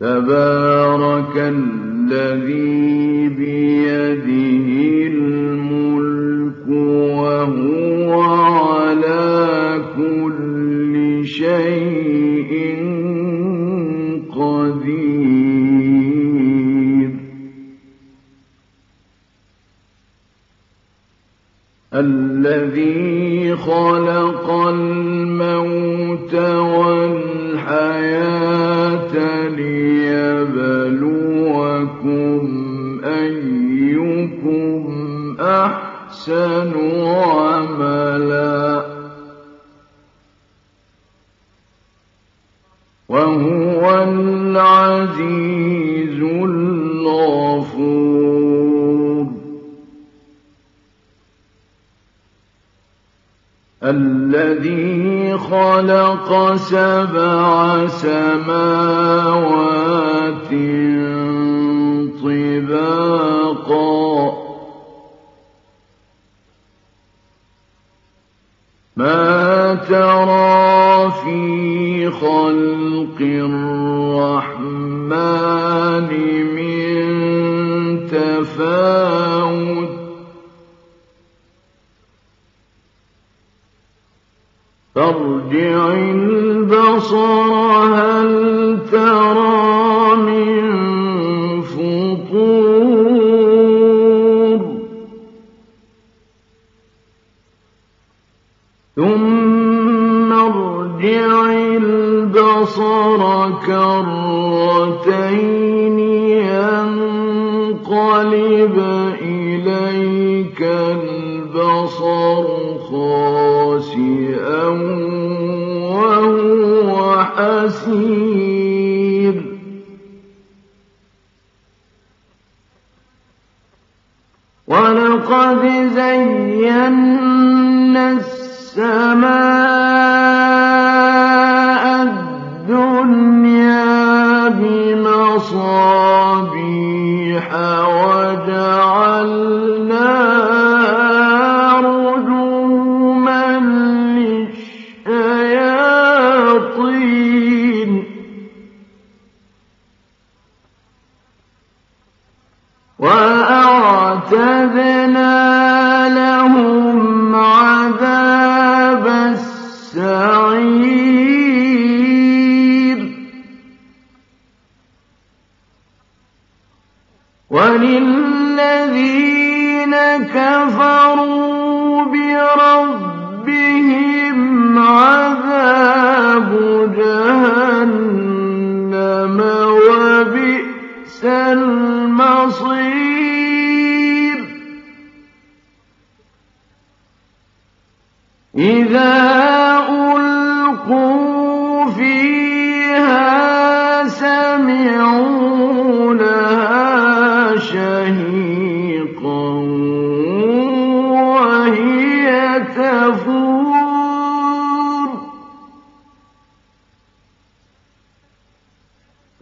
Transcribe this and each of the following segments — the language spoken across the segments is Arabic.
تبارك الذي بيده الملك وهو على كل شيء قدير. الذي خلق الموت والحياة أحسن عملا. وهو العزيز الغفور. الذي خلق سبع سماوات البصر. ولقد زينا السماء الدنيا بمصابيح وجعلناها رجوما للشياطين. وأعتدنا إذا ألقوا فيها سمعوا لها شهيقا وهي تفور.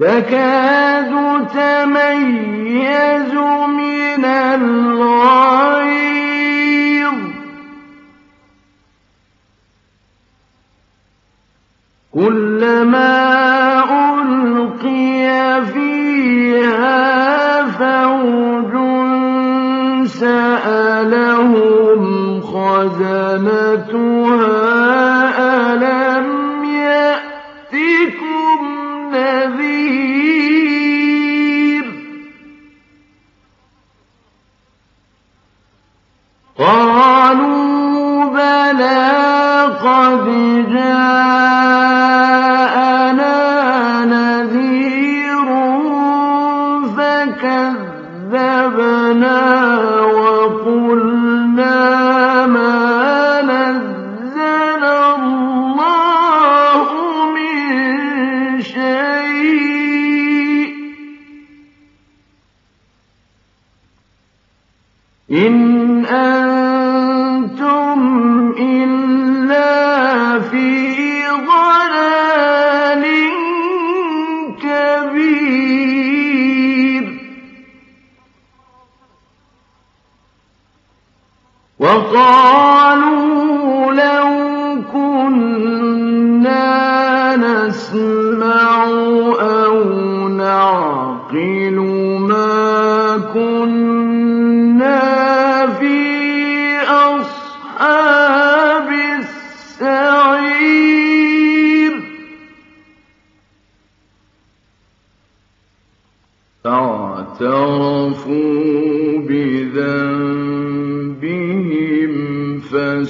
تكاد تميز من الغيظ ما إن أنتم إلا في ضلال كبير وقالوا لو كنا نسمع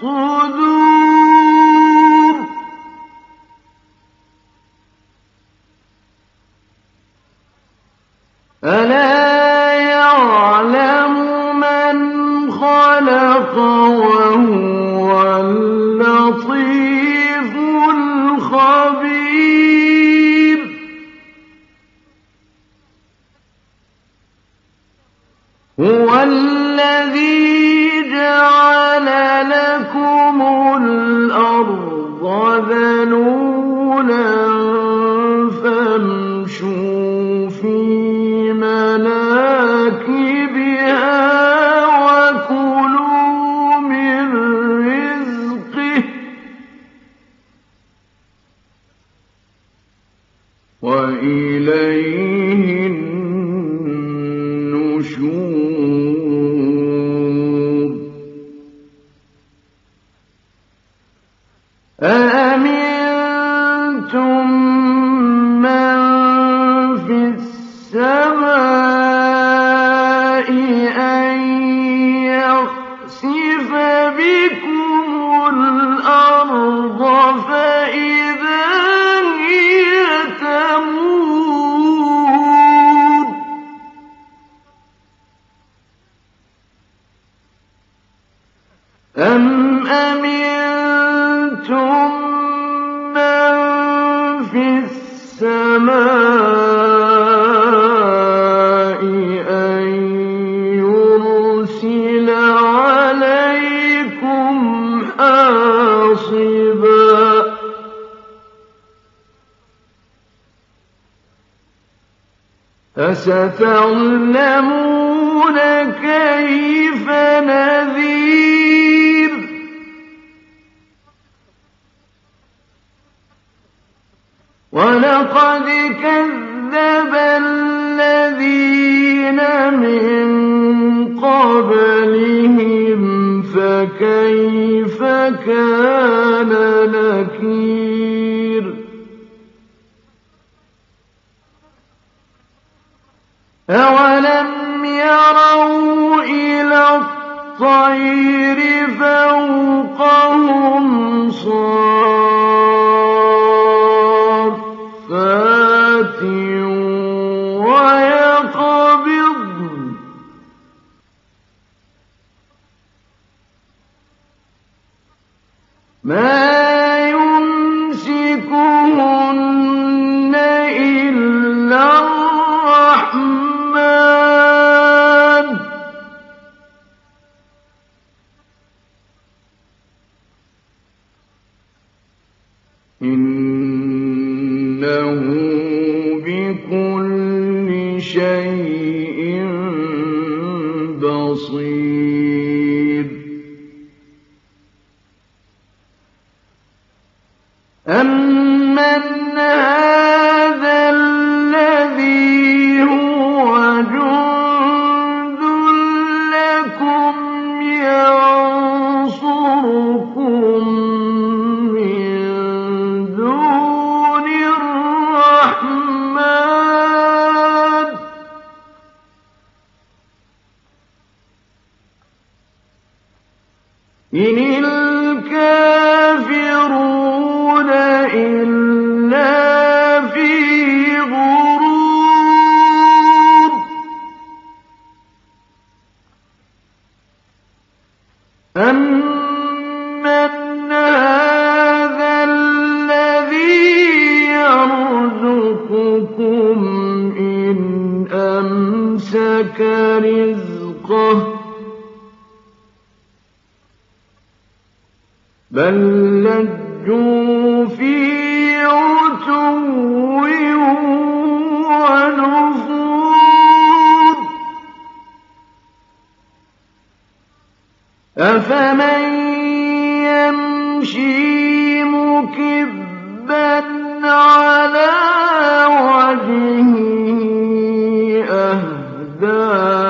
صدور Because أم أمنتم من في السماء أن يرسل عليكم حاصبا فستعلمون كيف نذير الطير فوقهم صافات 嗯。أَمَّنْ هَٰذَا الَّذِي يَرْزُقُكُمْ إِنْ أَمْسَكَ رِزْقَهُ ۚ بَل لَّجُّوا أفمن يمشي مكبا على وجهه أهدى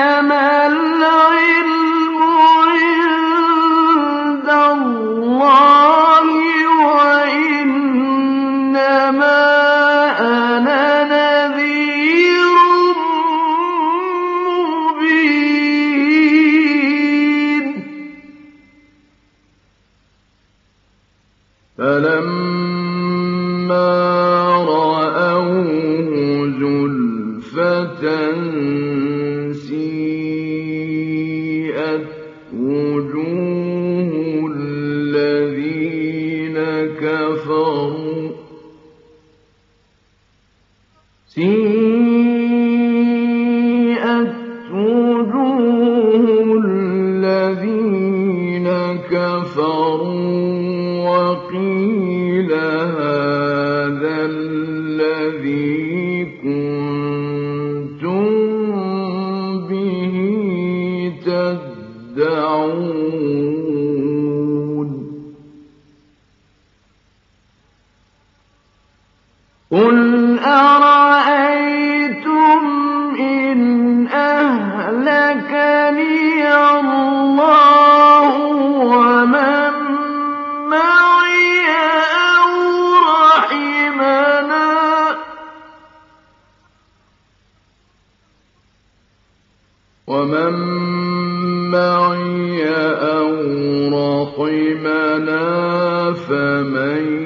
ما قل أرأيتم إن أهلكني الله ومن معي أو رحمنا؟ ومن معي أو رحمنا فمن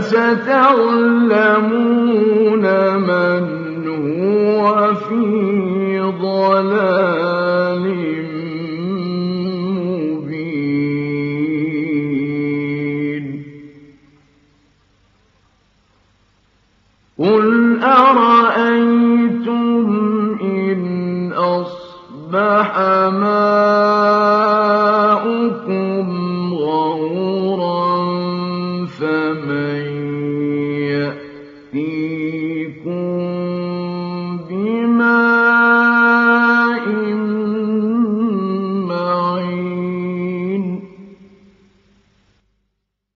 فستعلمون من هو في ضلال مبين. قل